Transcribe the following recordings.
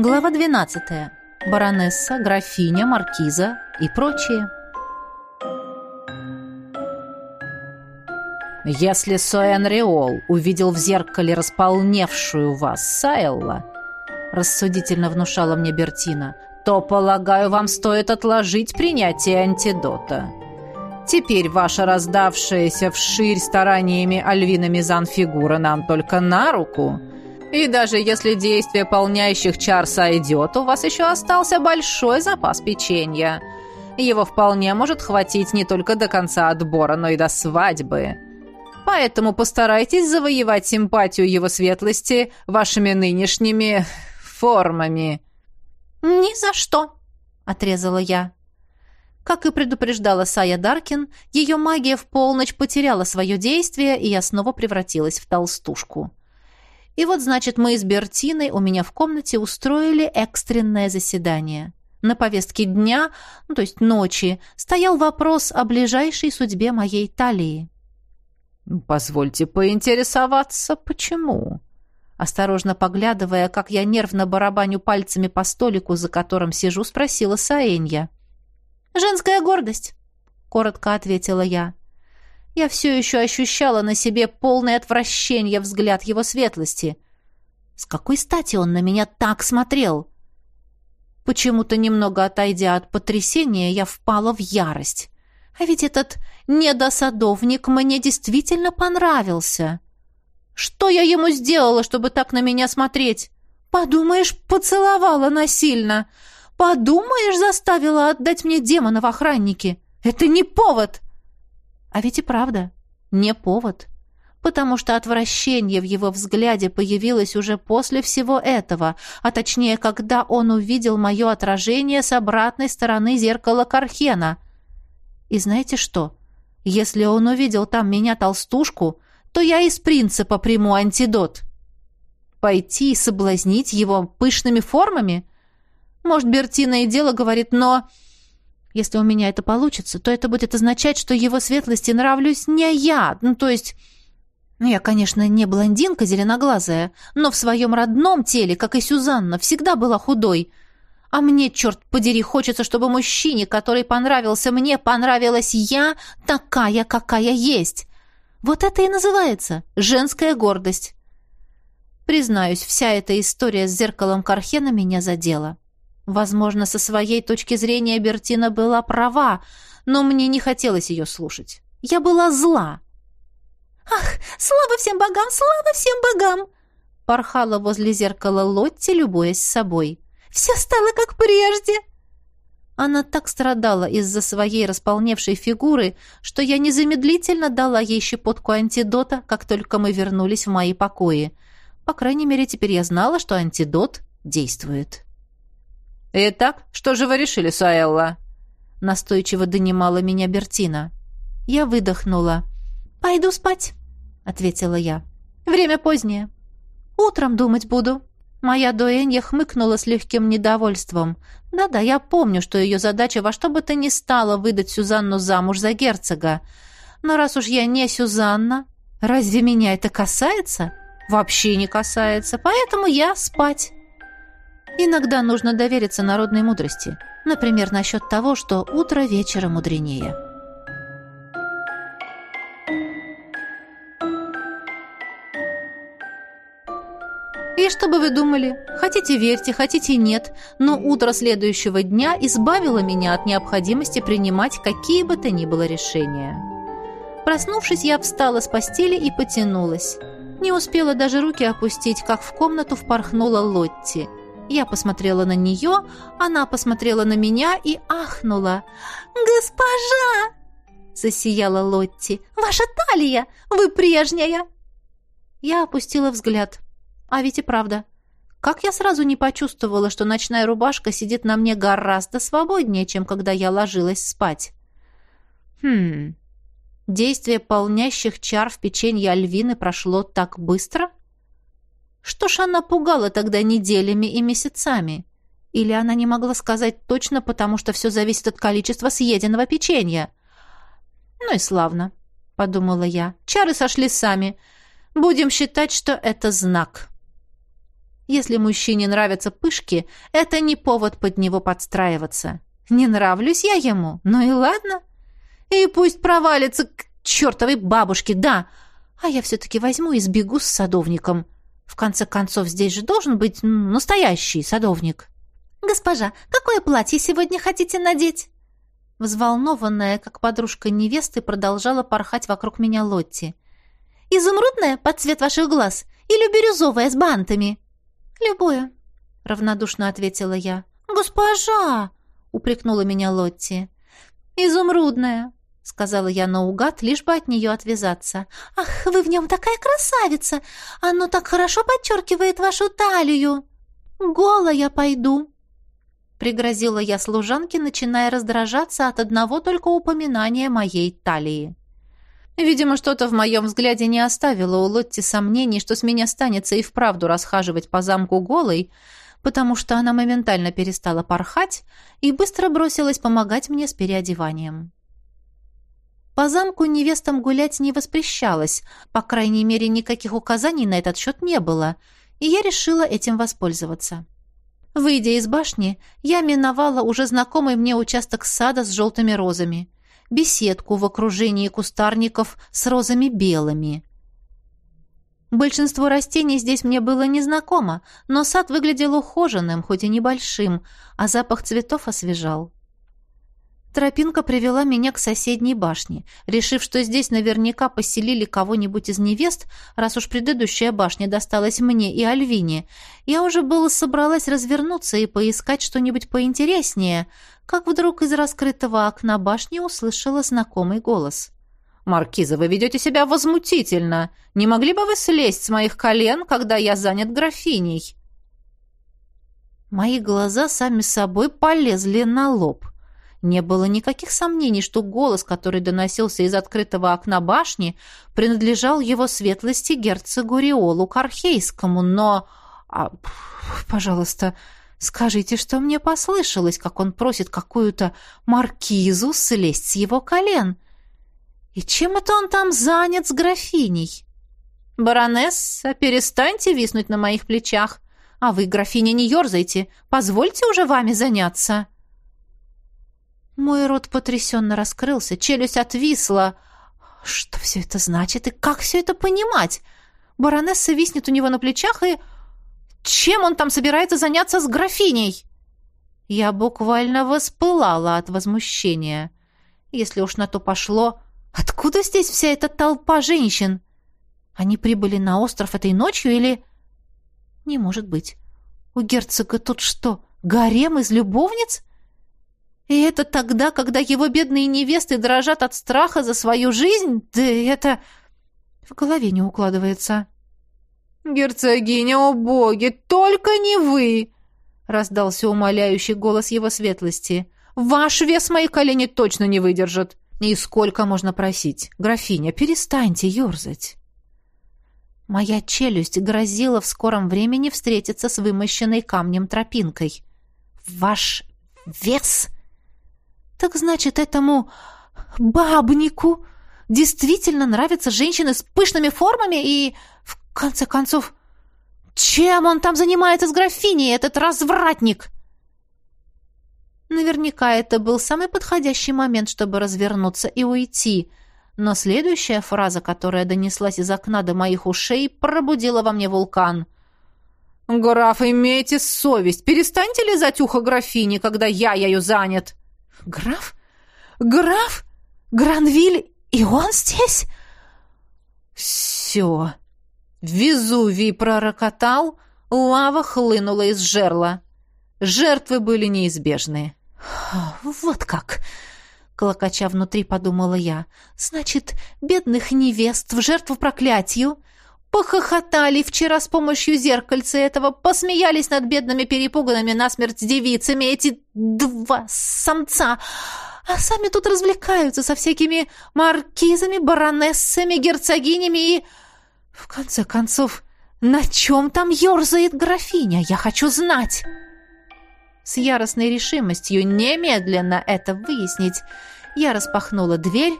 Глава 12. Баронесса, графиня, маркиза и прочие. Если Соэн Риол увидел в зеркале располневшую вас Сайелла, рассудительно внушала мне Бертина, то, полагаю, вам стоит отложить принятие антидота. Теперь ваша раздавшаяся вширь стараниями Альвина Мизан фигура нам только на руку — и даже если действие полняющих чар сойдет, у вас еще остался большой запас печенья. Его вполне может хватить не только до конца отбора, но и до свадьбы. Поэтому постарайтесь завоевать симпатию его светлости вашими нынешними формами». «Ни за что!» — отрезала я. Как и предупреждала Сая Даркин, ее магия в полночь потеряла свое действие, и я снова превратилась в толстушку. И вот, значит, мы с Бертиной у меня в комнате устроили экстренное заседание. На повестке дня, ну, то есть ночи, стоял вопрос о ближайшей судьбе моей талии. «Позвольте поинтересоваться, почему?» Осторожно поглядывая, как я нервно барабаню пальцами по столику, за которым сижу, спросила Саэнья. «Женская гордость», — коротко ответила я. Я все еще ощущала на себе полное отвращение взгляд его светлости. С какой стати он на меня так смотрел? Почему-то немного отойдя от потрясения, я впала в ярость. А ведь этот недосадовник мне действительно понравился. Что я ему сделала, чтобы так на меня смотреть? Подумаешь, поцеловала насильно. Подумаешь, заставила отдать мне демона в охранники. Это не повод. А ведь и правда, не повод. Потому что отвращение в его взгляде появилось уже после всего этого, а точнее, когда он увидел мое отражение с обратной стороны зеркала Кархена. И знаете что? Если он увидел там меня толстушку, то я из принципа приму антидот. Пойти и соблазнить его пышными формами? Может, Бертина и дело говорит, но... Если у меня это получится, то это будет означать, что его светлости нравлюсь не я. Ну, то есть... Ну, я, конечно, не блондинка зеленоглазая, но в своем родном теле, как и Сюзанна, всегда была худой. А мне, черт подери, хочется, чтобы мужчине, который понравился мне, понравилась я, такая, какая есть. Вот это и называется женская гордость. Признаюсь, вся эта история с зеркалом Кархена меня задела. Возможно, со своей точки зрения Бертина была права, но мне не хотелось ее слушать. Я была зла. «Ах, слава всем богам, слава всем богам!» порхала возле зеркала Лотти, любуясь собой. «Все стало как прежде!» Она так страдала из-за своей располневшей фигуры, что я незамедлительно дала ей щепотку антидота, как только мы вернулись в мои покои. По крайней мере, теперь я знала, что антидот действует. «Итак, что же вы решили, Суэлла?» Настойчиво донимала меня Бертина. Я выдохнула. «Пойду спать», — ответила я. «Время позднее. Утром думать буду». Моя дуэнья хмыкнула с легким недовольством. Да-да, я помню, что ее задача во что бы то ни стало выдать Сюзанну замуж за герцога. Но раз уж я не Сюзанна, разве меня это касается? Вообще не касается, поэтому я спать. Иногда нужно довериться народной мудрости. Например, насчет того, что утро вечера мудренее. И что бы вы думали? Хотите верьте, хотите нет, но утро следующего дня избавило меня от необходимости принимать какие бы то ни было решения. Проснувшись, я встала с постели и потянулась. Не успела даже руки опустить, как в комнату впорхнула Лотти – я посмотрела на нее, она посмотрела на меня и ахнула. «Госпожа!» — засияла Лотти. «Ваша талия! Вы прежняя!» Я опустила взгляд. А ведь и правда. Как я сразу не почувствовала, что ночная рубашка сидит на мне гораздо свободнее, чем когда я ложилась спать. Хм... Действие полнящих чар в печенье Альвины прошло так быстро? Что ж она пугала тогда неделями и месяцами? Или она не могла сказать точно, потому что все зависит от количества съеденного печенья? Ну и славно, подумала я. Чары сошли сами. Будем считать, что это знак. Если мужчине нравятся пышки, это не повод под него подстраиваться. Не нравлюсь я ему, ну и ладно. И пусть провалится к чертовой бабушке, да. А я все-таки возьму и сбегу с садовником. В конце концов, здесь же должен быть настоящий садовник. «Госпожа, какое платье сегодня хотите надеть?» Взволнованная, как подружка невесты, продолжала порхать вокруг меня Лотти. «Изумрудное под цвет ваших глаз или бирюзовое с бантами?» «Любое», — равнодушно ответила я. «Госпожа!» — упрекнула меня Лотти. «Изумрудное», — сказала я наугад, лишь бы от нее отвязаться. «Ах, вы в нем такая красавица! Оно так хорошо подчеркивает вашу талию!» «Голая пойду», — пригрозила я служанке, начиная раздражаться от одного только упоминания моей талии. Видимо, что-то в моем взгляде не оставило у Лотти сомнений, что с меня станется и вправду расхаживать по замку голой, потому что она моментально перестала порхать и быстро бросилась помогать мне с переодеванием. По замку невестам гулять не воспрещалось, по крайней мере, никаких указаний на этот счет не было, и я решила этим воспользоваться. Выйдя из башни, я миновала уже знакомый мне участок сада с желтыми розами беседку в окружении кустарников с розами белыми. Большинство растений здесь мне было незнакомо, но сад выглядел ухоженным, хоть и небольшим, а запах цветов освежал. Тропинка привела меня к соседней башне. Решив, что здесь наверняка поселили кого-нибудь из невест, раз уж предыдущая башня досталась мне и Альвине, я уже было собралась развернуться и поискать что-нибудь поинтереснее, как вдруг из раскрытого окна башни услышала знакомый голос. «Маркиза, вы ведете себя возмутительно. Не могли бы вы слезть с моих колен, когда я занят графиней?» Мои глаза сами собой полезли на лоб. Не было никаких сомнений, что голос, который доносился из открытого окна башни, принадлежал его светлости герцогу Риолу Кархейскому, но... А, пожалуйста, Скажите, что мне послышалось, как он просит какую-то маркизу слезть с его колен. И чем это он там занят с графиней? Баронесса, перестаньте виснуть на моих плечах. А вы, графиня, не ерзайте. Позвольте уже вами заняться. Мой рот потрясенно раскрылся, челюсть отвисла. Что все это значит и как все это понимать? Баронесса виснет у него на плечах и чем он там собирается заняться с графиней? Я буквально воспылала от возмущения. Если уж на то пошло, откуда здесь вся эта толпа женщин? Они прибыли на остров этой ночью или... Не может быть. У герцога тут что, гарем из любовниц? И это тогда, когда его бедные невесты дрожат от страха за свою жизнь? Да это в голове не укладывается. «Герцогиня, о боги, только не вы!» — раздался умоляющий голос его светлости. «Ваш вес мои колени точно не выдержат!» «И сколько можно просить? Графиня, перестаньте ерзать!» Моя челюсть грозила в скором времени встретиться с вымощенной камнем тропинкой. «Ваш вес?» «Так значит, этому бабнику действительно нравятся женщины с пышными формами и конце концов, чем он там занимается с графиней, этот развратник? Наверняка это был самый подходящий момент, чтобы развернуться и уйти. Но следующая фраза, которая донеслась из окна до моих ушей, пробудила во мне вулкан. «Граф, имейте совесть! Перестаньте лизать ухо графини, когда я ею занят!» «Граф? Граф? Гранвиль? И он здесь?» «Все!» Везувий пророкотал, лава хлынула из жерла. Жертвы были неизбежны. «Вот как!» — клокоча внутри подумала я. «Значит, бедных невест в жертву проклятию похохотали вчера с помощью зеркальца этого, посмеялись над бедными перепуганными насмерть девицами эти два самца, а сами тут развлекаются со всякими маркизами, баронессами, герцогинями и...» В конце концов, на чем там ерзает графиня? Я хочу знать!» С яростной решимостью немедленно это выяснить, я распахнула дверь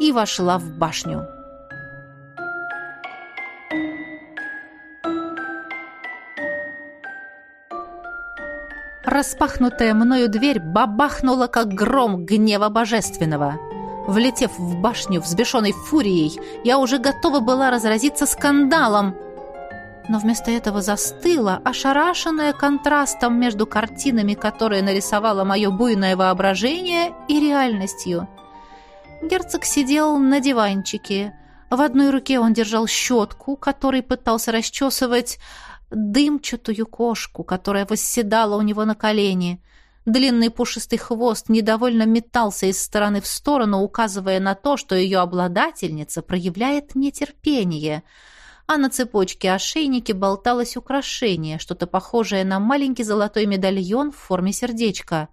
и вошла в башню. Распахнутая мною дверь бабахнула, как гром гнева божественного. Влетев в башню взбешенной фурией, я уже готова была разразиться скандалом, но вместо этого застыла, ошарашенная контрастом между картинами, которые нарисовало мое буйное воображение, и реальностью. Герцог сидел на диванчике. В одной руке он держал щетку, которой пытался расчесывать дымчатую кошку, которая восседала у него на колени. Длинный пушистый хвост недовольно метался из стороны в сторону, указывая на то, что ее обладательница проявляет нетерпение — а на цепочке ошейники болталось украшение, что-то похожее на маленький золотой медальон в форме сердечка.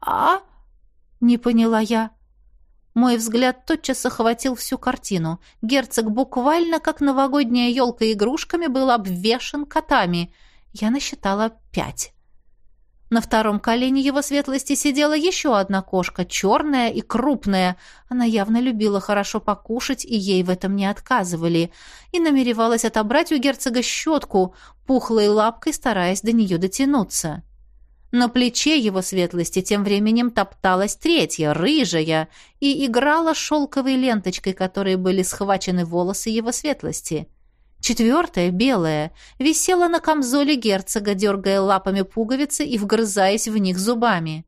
«А?» — не поняла я. Мой взгляд тотчас охватил всю картину. Герцог буквально, как новогодняя елка игрушками, был обвешан котами. Я насчитала пять. На втором колене его светлости сидела еще одна кошка, черная и крупная. Она явно любила хорошо покушать, и ей в этом не отказывали. И намеревалась отобрать у герцога щетку, пухлой лапкой стараясь до нее дотянуться. На плече его светлости тем временем топталась третья, рыжая, и играла шелковой ленточкой, которой были схвачены волосы его светлости. — Четвертая, белая, висела на камзоле герцога, дергая лапами пуговицы и вгрызаясь в них зубами.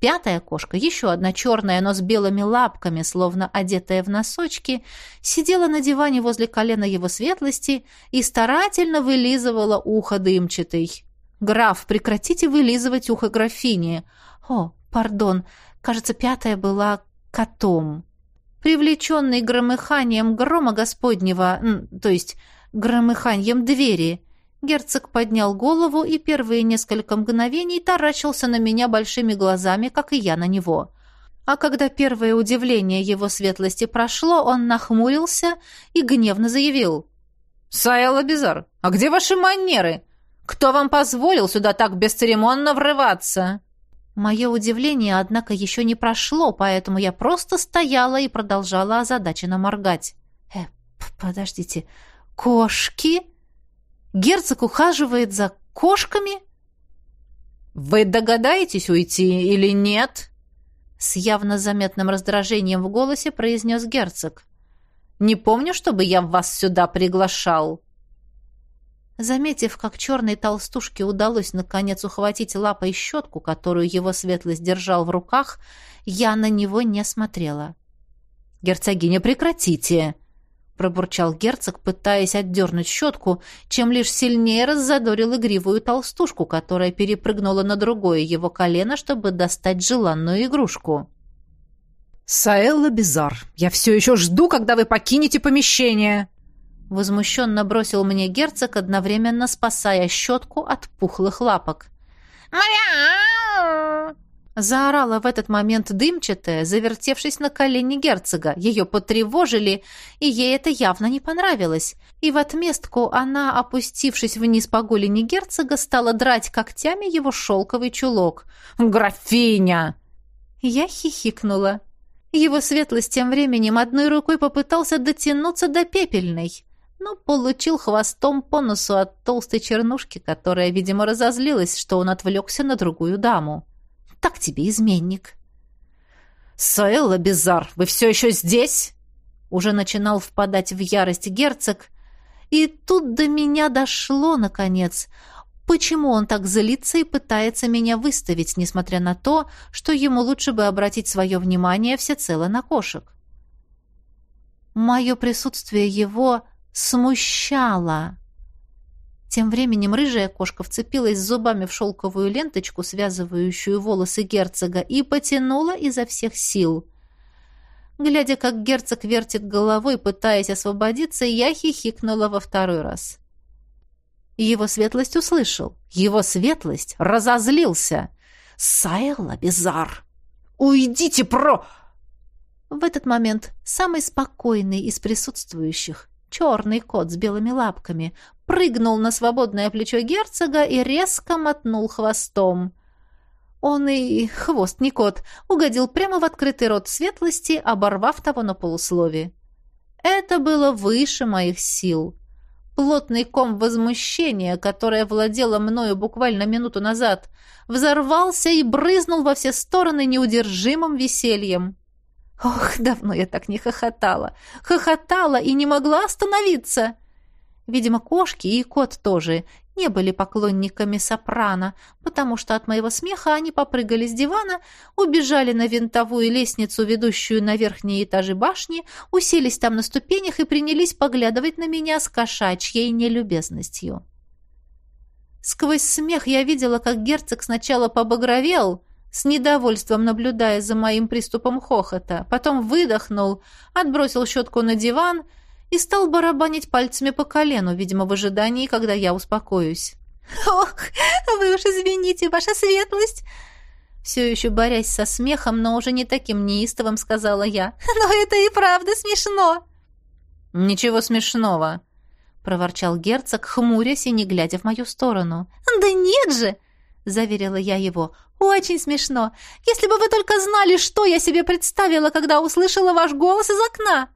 Пятая кошка, еще одна черная, но с белыми лапками, словно одетая в носочки, сидела на диване возле колена его светлости и старательно вылизывала ухо дымчатой. «Граф, прекратите вылизывать ухо графини!» «О, пардон, кажется, пятая была котом». Привлеченный громыханием грома господнего, то есть громыханием двери, герцог поднял голову и первые несколько мгновений таращился на меня большими глазами, как и я на него. А когда первое удивление его светлости прошло, он нахмурился и гневно заявил. «Саэла Бизар, а где ваши манеры? Кто вам позволил сюда так бесцеремонно врываться?» Мое удивление, однако, еще не прошло, поэтому я просто стояла и продолжала озадаченно моргать. «Э, подождите, кошки? Герцог ухаживает за кошками?» «Вы догадаетесь уйти или нет?» С явно заметным раздражением в голосе произнес герцог. «Не помню, чтобы я вас сюда приглашал». Заметив, как черной толстушке удалось наконец ухватить лапой щетку, которую его светлость держал в руках, я на него не смотрела. «Герцогиня, прекратите!» — пробурчал герцог, пытаясь отдернуть щетку, чем лишь сильнее раззадорил игривую толстушку, которая перепрыгнула на другое его колено, чтобы достать желанную игрушку. «Саэлла Бизар, я все еще жду, когда вы покинете помещение!» Возмущенно бросил мне герцог, одновременно спасая щетку от пухлых лапок. «Мяу!» Заорала в этот момент дымчатая, завертевшись на колени герцога. Ее потревожили, и ей это явно не понравилось. И в отместку она, опустившись вниз по голени герцога, стала драть когтями его шелковый чулок. «Графиня!» Я хихикнула. Его светлость тем временем одной рукой попытался дотянуться до пепельной но получил хвостом по носу от толстой чернушки, которая, видимо, разозлилась, что он отвлекся на другую даму. «Так тебе, изменник!» «Саэлла Бизар, вы все еще здесь?» Уже начинал впадать в ярость герцог, и тут до меня дошло, наконец, почему он так злится и пытается меня выставить, несмотря на то, что ему лучше бы обратить свое внимание всецело на кошек. Мое присутствие его смущало. Тем временем рыжая кошка вцепилась зубами в шелковую ленточку, связывающую волосы герцога, и потянула изо всех сил. Глядя, как герцог вертит головой, пытаясь освободиться, я хихикнула во второй раз. Его светлость услышал. Его светлость разозлился. «Сайла, Бизар! Уйдите про...» В этот момент самый спокойный из присутствующих черный кот с белыми лапками, прыгнул на свободное плечо герцога и резко мотнул хвостом. Он и хвост не кот, угодил прямо в открытый рот светлости, оборвав того на полуслове. Это было выше моих сил. Плотный ком возмущения, которое владело мною буквально минуту назад, взорвался и брызнул во все стороны неудержимым весельем. Ох, давно я так не хохотала. Хохотала и не могла остановиться. Видимо, кошки и кот тоже не были поклонниками сопрано, потому что от моего смеха они попрыгали с дивана, убежали на винтовую лестницу, ведущую на верхние этажи башни, уселись там на ступенях и принялись поглядывать на меня с кошачьей нелюбезностью. Сквозь смех я видела, как герцог сначала побагровел, с недовольством наблюдая за моим приступом хохота, потом выдохнул, отбросил щетку на диван — и стал барабанить пальцами по колену, видимо, в ожидании, когда я успокоюсь. «Ох, вы уж извините, ваша светлость!» Все еще борясь со смехом, но уже не таким неистовым, сказала я. «Но это и правда смешно!» «Ничего смешного!» — проворчал герцог, хмурясь и не глядя в мою сторону. «Да нет же!» — заверила я его. «Очень смешно! Если бы вы только знали, что я себе представила, когда услышала ваш голос из окна!»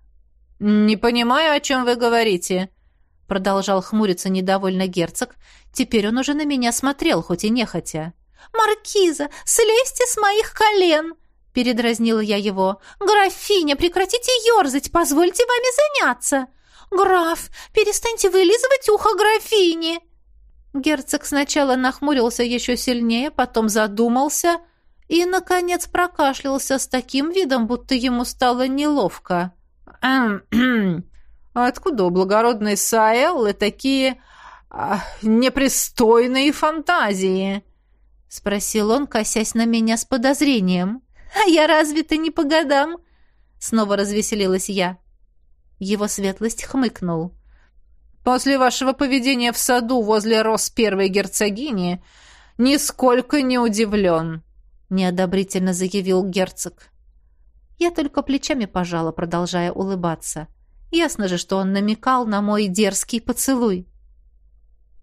«Не понимаю, о чем вы говорите», — продолжал хмуриться недовольно герцог. Теперь он уже на меня смотрел, хоть и нехотя. «Маркиза, слезьте с моих колен!» — передразнила я его. «Графиня, прекратите ерзать, позвольте вами заняться!» «Граф, перестаньте вылизывать ухо графини!» Герцог сначала нахмурился еще сильнее, потом задумался и, наконец, прокашлялся с таким видом, будто ему стало неловко. А откуда у благородной Саэллы такие а, непристойные фантазии?» — спросил он, косясь на меня с подозрением. «А я разве-то не по годам?» — снова развеселилась я. Его светлость хмыкнул. «После вашего поведения в саду возле роз первой герцогини нисколько не удивлен», — неодобрительно заявил герцог. Я только плечами пожала, продолжая улыбаться. Ясно же, что он намекал на мой дерзкий поцелуй.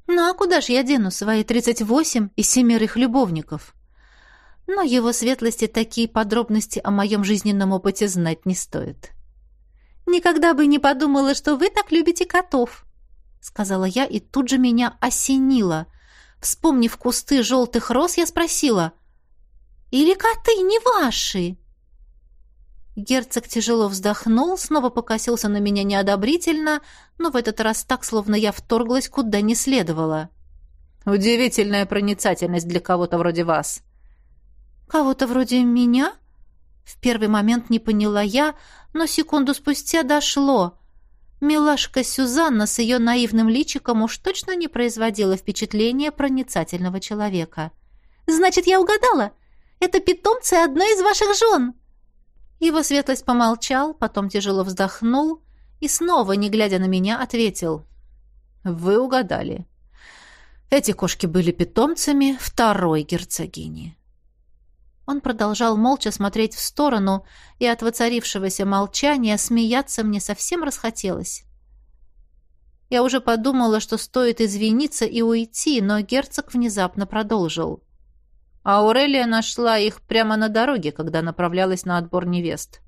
Ну а куда ж я дену свои тридцать восемь и семерых любовников? Но его светлости такие подробности о моем жизненном опыте знать не стоит. «Никогда бы не подумала, что вы так любите котов», — сказала я, и тут же меня осенило. Вспомнив кусты желтых роз, я спросила, «Или коты не ваши?» Герцог тяжело вздохнул, снова покосился на меня неодобрительно, но в этот раз так, словно я вторглась куда не следовало. «Удивительная проницательность для кого-то вроде вас». «Кого-то вроде меня?» В первый момент не поняла я, но секунду спустя дошло. Милашка Сюзанна с ее наивным личиком уж точно не производила впечатления проницательного человека. «Значит, я угадала? Это питомцы одной из ваших жен!» Его светлость помолчал, потом тяжело вздохнул и снова, не глядя на меня, ответил. «Вы угадали. Эти кошки были питомцами второй герцогини». Он продолжал молча смотреть в сторону, и от воцарившегося молчания смеяться мне совсем расхотелось. Я уже подумала, что стоит извиниться и уйти, но герцог внезапно продолжил. А Аурелия нашла их прямо на дороге, когда направлялась на отбор невест.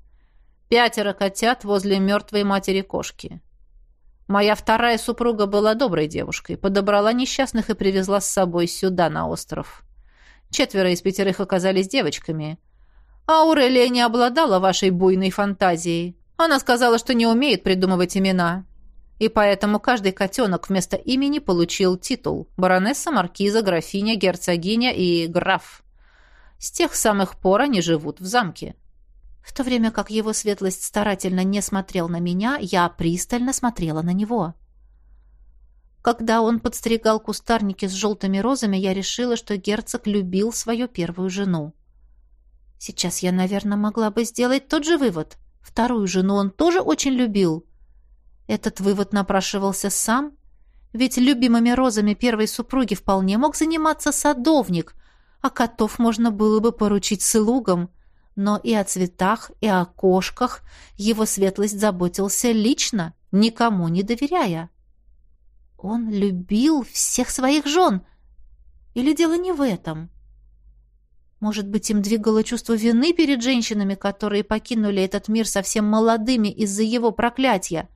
Пятеро котят возле мертвой матери кошки. Моя вторая супруга была доброй девушкой, подобрала несчастных и привезла с собой сюда, на остров. Четверо из пятерых оказались девочками. Аурелия не обладала вашей буйной фантазией. Она сказала, что не умеет придумывать имена и поэтому каждый котенок вместо имени получил титул баронесса, маркиза, графиня, герцогиня и граф. С тех самых пор они живут в замке. В то время как его светлость старательно не смотрел на меня, я пристально смотрела на него. Когда он подстригал кустарники с желтыми розами, я решила, что герцог любил свою первую жену. Сейчас я, наверное, могла бы сделать тот же вывод. Вторую жену он тоже очень любил. Этот вывод напрашивался сам, ведь любимыми розами первой супруги вполне мог заниматься садовник, а котов можно было бы поручить слугам, но и о цветах, и о кошках его светлость заботился лично, никому не доверяя. Он любил всех своих жен. Или дело не в этом? Может быть, им двигало чувство вины перед женщинами, которые покинули этот мир совсем молодыми из-за его проклятия?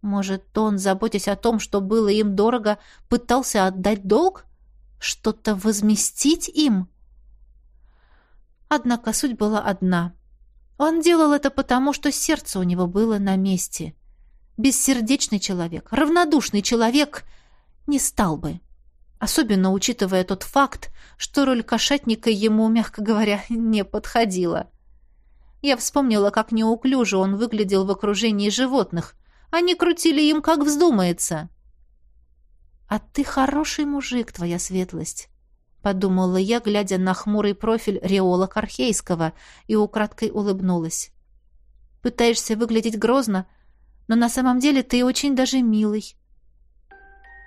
Может, он, заботясь о том, что было им дорого, пытался отдать долг? Что-то возместить им? Однако суть была одна. Он делал это потому, что сердце у него было на месте. Бессердечный человек, равнодушный человек не стал бы. Особенно учитывая тот факт, что роль кошатника ему, мягко говоря, не подходила. Я вспомнила, как неуклюже он выглядел в окружении животных. Они крутили им, как вздумается. «А ты хороший мужик, твоя светлость», — подумала я, глядя на хмурый профиль Реола Кархейского, и украдкой улыбнулась. «Пытаешься выглядеть грозно, но на самом деле ты очень даже милый.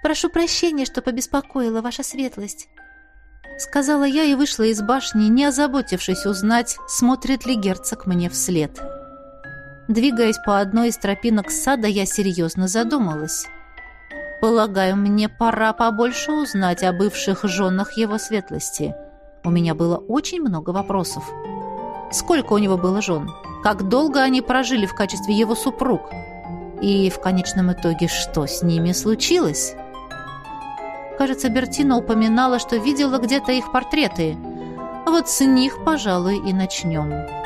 Прошу прощения, что побеспокоила ваша светлость. Сказала я и вышла из башни, не озаботившись узнать, смотрит ли герцог мне вслед. Двигаясь по одной из тропинок сада, я серьезно задумалась. Полагаю, мне пора побольше узнать о бывших женах его светлости. У меня было очень много вопросов. Сколько у него было жен? Как долго они прожили в качестве его супруг? И в конечном итоге, что с ними случилось? Кажется, Бертина упоминала, что видела где-то их портреты. Вот с них, пожалуй, и начнем.